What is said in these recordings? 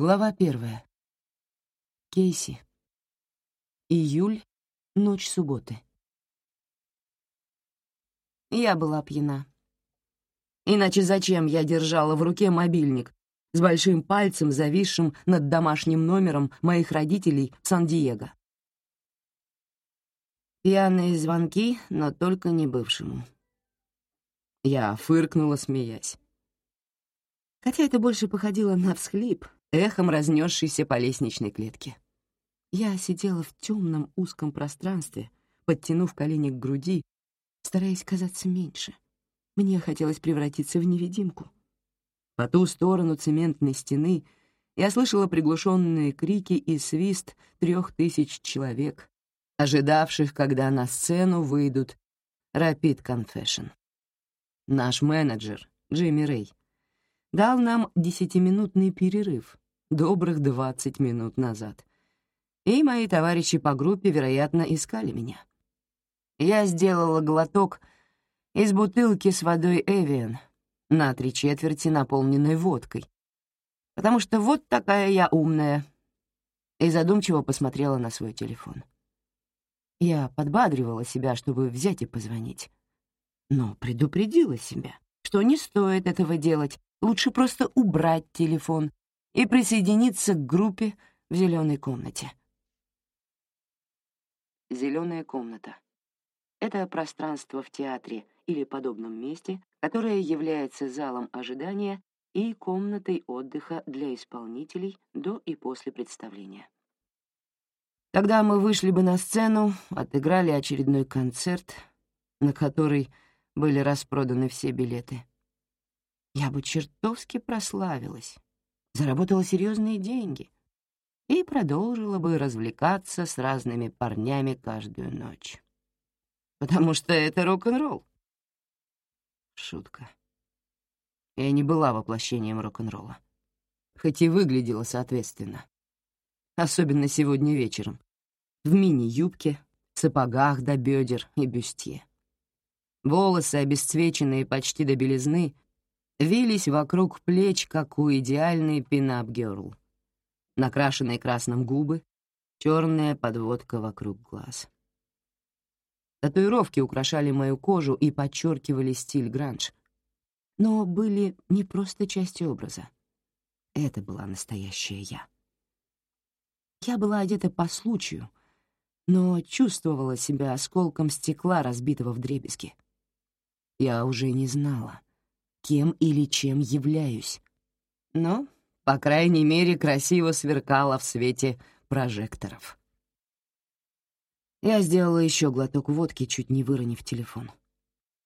Глава первая. Кейси. Июль, ночь субботы. Я была пьяна. Иначе зачем я держала в руке мобильник с большим пальцем, зависшим над домашним номером моих родителей в Сан-Диего? Пьяные звонки, но только не бывшему. Я фыркнула, смеясь. Хотя это больше походило на всхлип, эхом разнесшийся по лестничной клетке. Я сидела в темном узком пространстве, подтянув колени к груди, стараясь казаться меньше. Мне хотелось превратиться в невидимку. По ту сторону цементной стены я слышала приглушенные крики и свист трех тысяч человек, ожидавших, когда на сцену выйдут Rapid Confession. Наш менеджер, Джимми Рэй, дал нам десятиминутный перерыв, добрых двадцать минут назад. И мои товарищи по группе, вероятно, искали меня. Я сделала глоток из бутылки с водой «Эвиан», на три четверти наполненной водкой, потому что вот такая я умная, и задумчиво посмотрела на свой телефон. Я подбадривала себя, чтобы взять и позвонить но предупредила себя, что не стоит этого делать, лучше просто убрать телефон и присоединиться к группе в зеленой комнате. Зеленая комната — это пространство в театре или подобном месте, которое является залом ожидания и комнатой отдыха для исполнителей до и после представления. Тогда мы вышли бы на сцену, отыграли очередной концерт, на который были распроданы все билеты. Я бы чертовски прославилась, заработала серьезные деньги и продолжила бы развлекаться с разными парнями каждую ночь. Потому что это рок-н-ролл. Шутка. Я не была воплощением рок-н-ролла, хоть и выглядела соответственно. Особенно сегодня вечером, в мини-юбке, сапогах до бедер и бюстье. Волосы, обесцвеченные почти до белизны, вились вокруг плеч, как у идеальной пинап-герл. Накрашенные красным губы, черная подводка вокруг глаз. Татуировки украшали мою кожу и подчеркивали стиль гранж, но были не просто частью образа. Это была настоящая я. Я была одета по случаю, но чувствовала себя осколком стекла, разбитого в дребезги. Я уже не знала, кем или чем являюсь. Но, по крайней мере, красиво сверкала в свете прожекторов. Я сделала еще глоток водки, чуть не выронив телефон.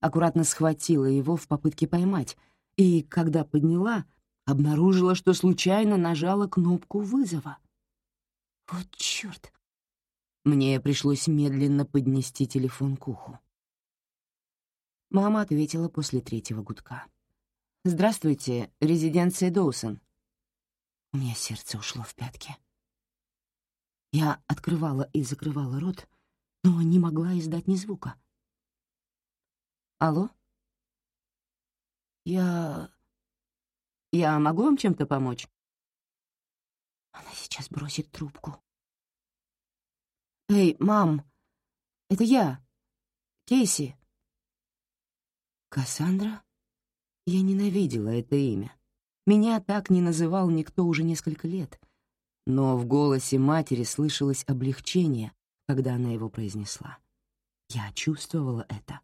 Аккуратно схватила его в попытке поймать, и, когда подняла, обнаружила, что случайно нажала кнопку вызова. Вот чёрт! Мне пришлось медленно поднести телефон к уху. Мама ответила после третьего гудка. «Здравствуйте, резиденция Доусон». У меня сердце ушло в пятки. Я открывала и закрывала рот, но не могла издать ни звука. «Алло? Я... Я могу вам чем-то помочь?» Она сейчас бросит трубку. «Эй, мам, это я, Кейси». Кассандра? Я ненавидела это имя. Меня так не называл никто уже несколько лет. Но в голосе матери слышалось облегчение, когда она его произнесла. Я чувствовала это.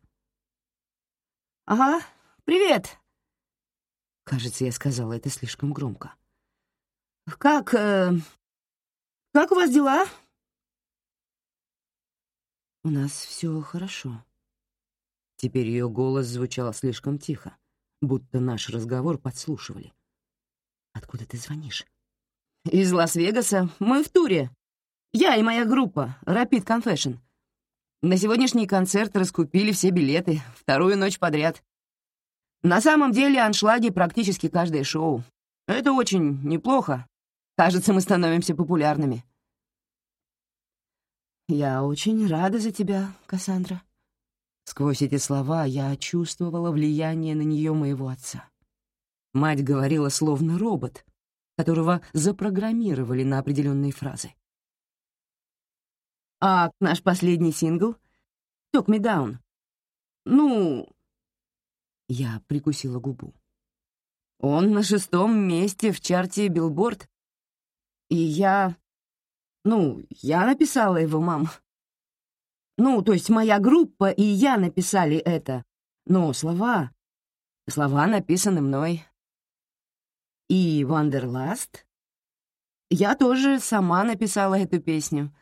«Ага, привет!» Кажется, я сказала это слишком громко. «Как... Э, как у вас дела?» «У нас все хорошо», Теперь ее голос звучал слишком тихо, будто наш разговор подслушивали. «Откуда ты звонишь?» «Из Лас-Вегаса. Мы в туре. Я и моя группа, Rapid Confession. На сегодняшний концерт раскупили все билеты, вторую ночь подряд. На самом деле аншлаги практически каждое шоу. Это очень неплохо. Кажется, мы становимся популярными». «Я очень рада за тебя, Кассандра», Сквозь эти слова я чувствовала влияние на нее моего отца. Мать говорила словно робот, которого запрограммировали на определенные фразы. А наш последний сингл «Talk Me Down». Ну... Я прикусила губу. Он на шестом месте в чарте «Билборд». И я... Ну, я написала его, мам. Ну, то есть моя группа и я написали это. Но слова... Слова написаны мной. И «Wanderlust»? Я тоже сама написала эту песню.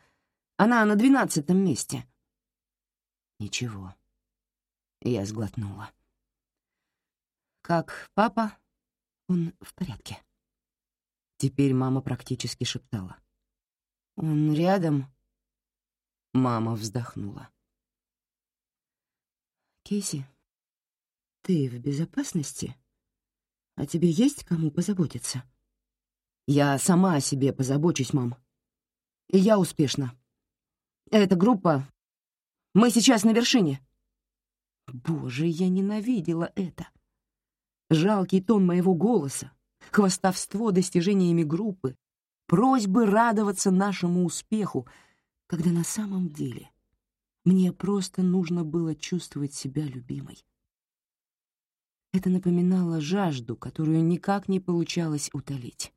Она на двенадцатом месте. Ничего. Я сглотнула. «Как папа?» «Он в порядке». Теперь мама практически шептала. «Он рядом?» Мама вздохнула. «Кейси, ты в безопасности? А тебе есть кому позаботиться?» «Я сама о себе позабочусь, мам. И я успешна. Эта группа... Мы сейчас на вершине». Боже, я ненавидела это. Жалкий тон моего голоса, хвастовство достижениями группы, просьбы радоваться нашему успеху, когда на самом деле мне просто нужно было чувствовать себя любимой. Это напоминало жажду, которую никак не получалось утолить.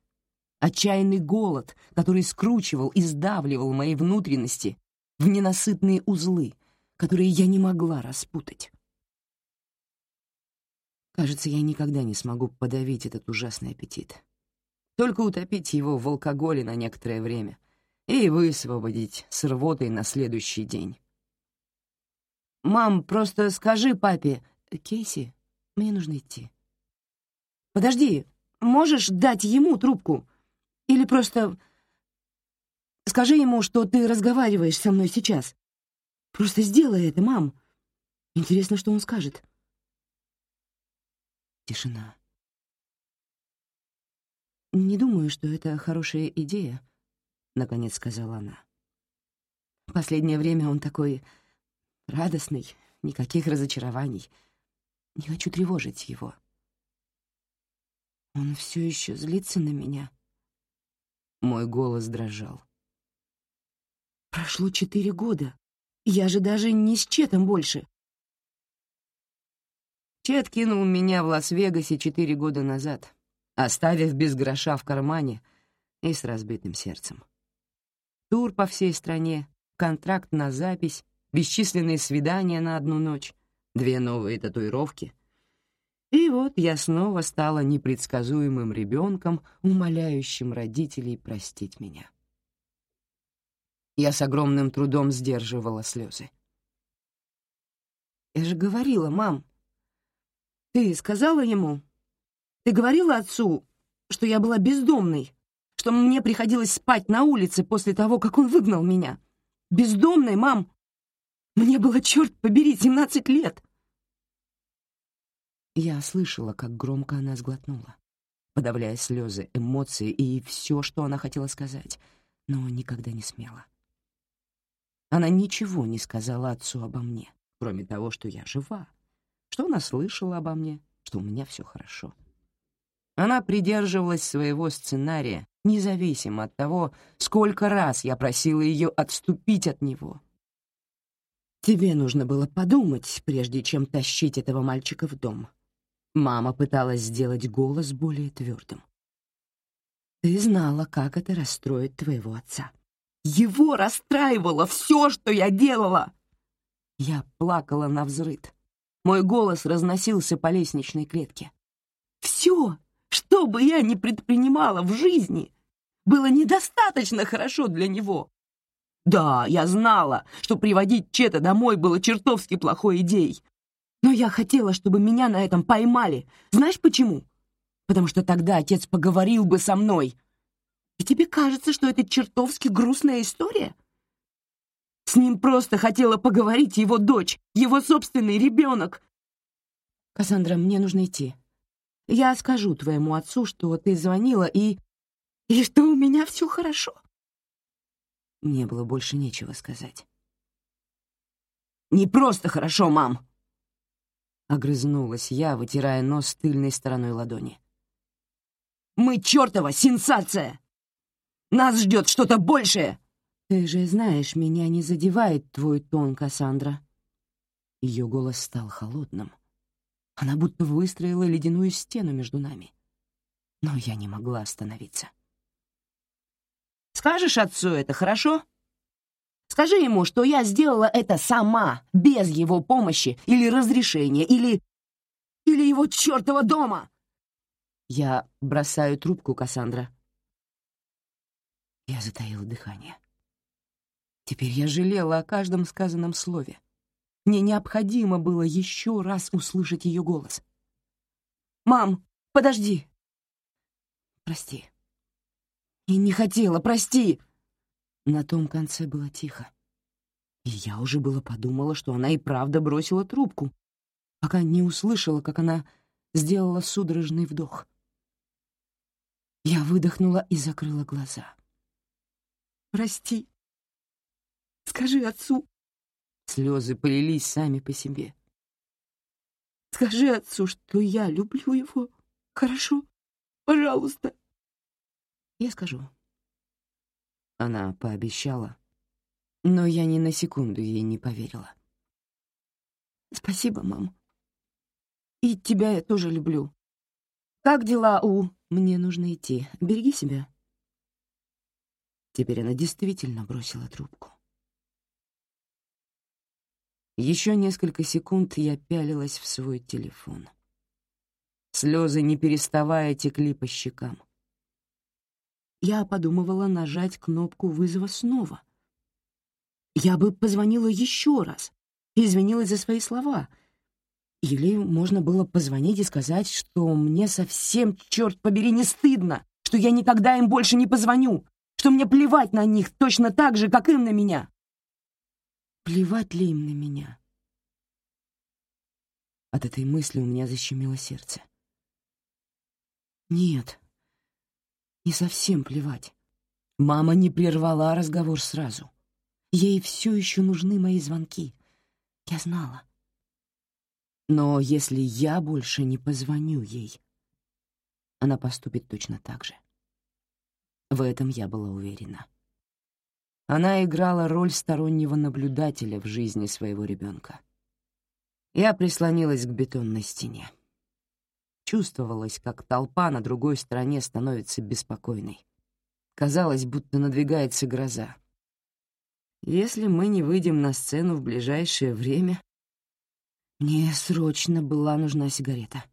Отчаянный голод, который скручивал и сдавливал мои внутренности в ненасытные узлы, которые я не могла распутать. Кажется, я никогда не смогу подавить этот ужасный аппетит. Только утопить его в алкоголе на некоторое время и высвободить с рвотой на следующий день. «Мам, просто скажи папе...» «Кейси, мне нужно идти». «Подожди, можешь дать ему трубку? Или просто скажи ему, что ты разговариваешь со мной сейчас? Просто сделай это, мам. Интересно, что он скажет». Тишина. «Не думаю, что это хорошая идея», — наконец сказала она. «Последнее время он такой радостный, никаких разочарований. Не хочу тревожить его. Он все еще злится на меня». Мой голос дрожал. «Прошло четыре года. Я же даже не с Четом больше. Чет кинул меня в Лас-Вегасе четыре года назад, оставив без гроша в кармане и с разбитым сердцем. Тур по всей стране, контракт на запись, бесчисленные свидания на одну ночь, две новые татуировки. И вот я снова стала непредсказуемым ребенком, умоляющим родителей простить меня. Я с огромным трудом сдерживала слезы. «Я же говорила, мам, ты сказала ему? Ты говорила отцу, что я была бездомной, что мне приходилось спать на улице после того, как он выгнал меня? Бездомной, мам! Мне было, черт побери, 17 лет!» Я слышала, как громко она сглотнула, подавляя слезы, эмоции и все, что она хотела сказать, но никогда не смела. Она ничего не сказала отцу обо мне, кроме того, что я жива, что она слышала обо мне, что у меня все хорошо. Она придерживалась своего сценария, независимо от того, сколько раз я просила ее отступить от него. «Тебе нужно было подумать, прежде чем тащить этого мальчика в дом». Мама пыталась сделать голос более твердым. «Ты знала, как это расстроит твоего отца». «Его расстраивало все, что я делала!» Я плакала на взрыд. Мой голос разносился по лестничной клетке. «Все, что бы я ни предпринимала в жизни, было недостаточно хорошо для него. Да, я знала, что приводить Чета домой было чертовски плохой идеей. Но я хотела, чтобы меня на этом поймали. Знаешь почему? Потому что тогда отец поговорил бы со мной. И тебе кажется, что это чертовски грустная история?» С ним просто хотела поговорить его дочь, его собственный ребенок. Кассандра, мне нужно идти. Я скажу твоему отцу, что ты звонила и... и что у меня все хорошо. Мне было больше нечего сказать. «Не просто хорошо, мам!» Огрызнулась я, вытирая нос тыльной стороной ладони. Мы чертова сенсация! Нас ждет что-то большее!» «Ты же знаешь, меня не задевает твой тон, Кассандра». Ее голос стал холодным. Она будто выстроила ледяную стену между нами. Но я не могла остановиться. «Скажешь отцу это, хорошо? Скажи ему, что я сделала это сама, без его помощи или разрешения, или... или его чертова дома!» Я бросаю трубку, Кассандра. Я затаила дыхание. Теперь я жалела о каждом сказанном слове. Мне необходимо было еще раз услышать ее голос. «Мам, подожди!» «Прости». «И не хотела, прости!» На том конце было тихо. И я уже было подумала, что она и правда бросила трубку, пока не услышала, как она сделала судорожный вдох. Я выдохнула и закрыла глаза. «Прости», Скажи отцу». Слезы полились сами по себе. «Скажи отцу, что я люблю его. Хорошо? Пожалуйста». «Я скажу». Она пообещала, но я ни на секунду ей не поверила. «Спасибо, мам. И тебя я тоже люблю. Как дела у...» «Мне нужно идти. Береги себя». Теперь она действительно бросила трубку. Еще несколько секунд я пялилась в свой телефон. Слезы, не переставая, текли по щекам. Я подумывала нажать кнопку вызова снова. Я бы позвонила еще раз и извинилась за свои слова. Или можно было позвонить и сказать, что мне совсем, черт побери, не стыдно, что я никогда им больше не позвоню, что мне плевать на них точно так же, как им на меня. Плевать ли им на меня? От этой мысли у меня защемило сердце. Нет, не совсем плевать. Мама не прервала разговор сразу. Ей все еще нужны мои звонки. Я знала. Но если я больше не позвоню ей, она поступит точно так же. В этом я была уверена. Она играла роль стороннего наблюдателя в жизни своего ребенка. Я прислонилась к бетонной стене. Чувствовалось, как толпа на другой стороне становится беспокойной. Казалось, будто надвигается гроза. Если мы не выйдем на сцену в ближайшее время, мне срочно была нужна сигарета.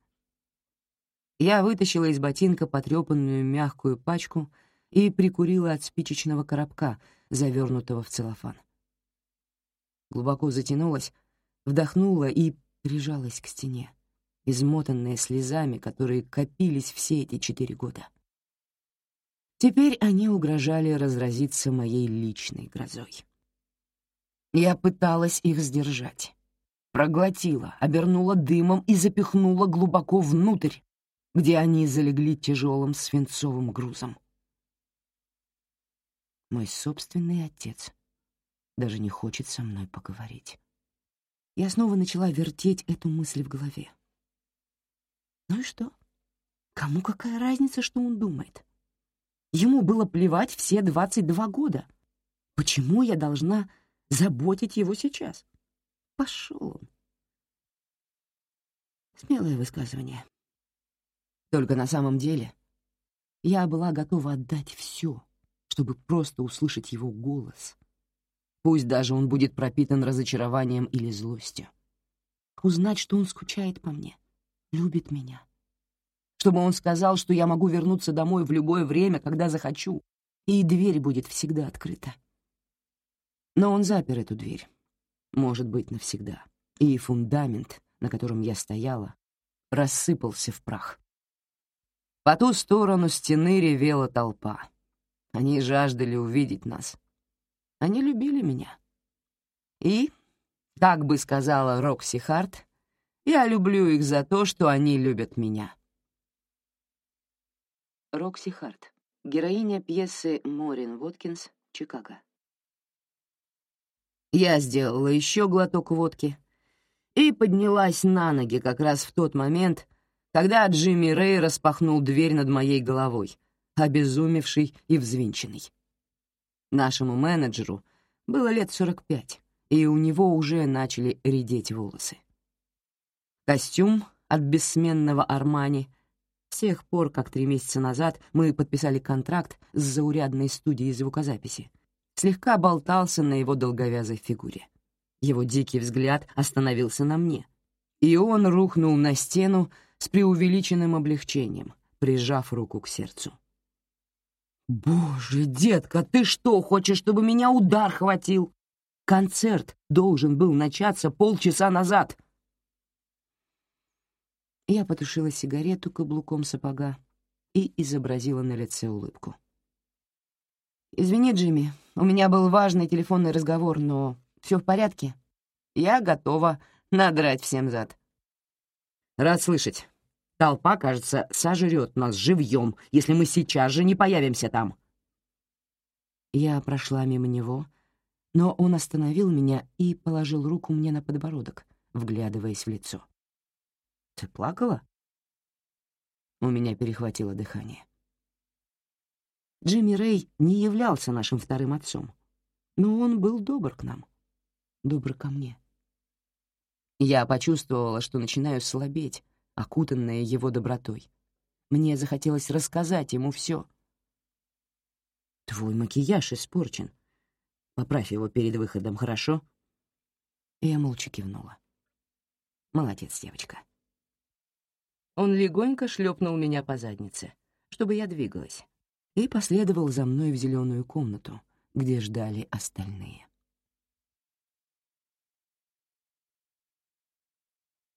Я вытащила из ботинка потрепанную мягкую пачку и прикурила от спичечного коробка — завернутого в целлофан. Глубоко затянулась, вдохнула и прижалась к стене, измотанная слезами, которые копились все эти четыре года. Теперь они угрожали разразиться моей личной грозой. Я пыталась их сдержать. Проглотила, обернула дымом и запихнула глубоко внутрь, где они залегли тяжелым свинцовым грузом. Мой собственный отец даже не хочет со мной поговорить. Я снова начала вертеть эту мысль в голове. Ну и что? Кому какая разница, что он думает? Ему было плевать все 22 года. Почему я должна заботить его сейчас? Пошел он. Смелое высказывание. Только на самом деле я была готова отдать все, чтобы просто услышать его голос. Пусть даже он будет пропитан разочарованием или злостью. Узнать, что он скучает по мне, любит меня. Чтобы он сказал, что я могу вернуться домой в любое время, когда захочу, и дверь будет всегда открыта. Но он запер эту дверь, может быть, навсегда, и фундамент, на котором я стояла, рассыпался в прах. По ту сторону стены ревела толпа. Они жаждали увидеть нас. Они любили меня. И, как бы сказала Рокси Харт, я люблю их за то, что они любят меня. Рокси Харт, героиня пьесы «Морин Воткинс», Чикаго. Я сделала еще глоток водки и поднялась на ноги как раз в тот момент, когда Джимми Рэй распахнул дверь над моей головой, обезумевший и взвинченный. Нашему менеджеру было лет 45, и у него уже начали редеть волосы. Костюм от бессменного Армани с тех пор, как три месяца назад мы подписали контракт с заурядной студией звукозаписи, слегка болтался на его долговязой фигуре. Его дикий взгляд остановился на мне, и он рухнул на стену с преувеличенным облегчением, прижав руку к сердцу. «Боже, детка, ты что, хочешь, чтобы меня удар хватил? Концерт должен был начаться полчаса назад!» Я потушила сигарету каблуком сапога и изобразила на лице улыбку. «Извини, Джимми, у меня был важный телефонный разговор, но все в порядке. Я готова надрать всем зад». «Рад слышать. Толпа, кажется, сожрет нас живьем, если мы сейчас же не появимся там». Я прошла мимо него, но он остановил меня и положил руку мне на подбородок, вглядываясь в лицо. «Ты плакала?» У меня перехватило дыхание. Джимми Рэй не являлся нашим вторым отцом, но он был добр к нам, добр ко мне. Я почувствовала, что начинаю слабеть, окутанная его добротой. Мне захотелось рассказать ему все. «Твой макияж испорчен. Поправь его перед выходом, хорошо?» Я молча кивнула. «Молодец, девочка». Он легонько шлепнул меня по заднице, чтобы я двигалась, и последовал за мной в зеленую комнату, где ждали остальные.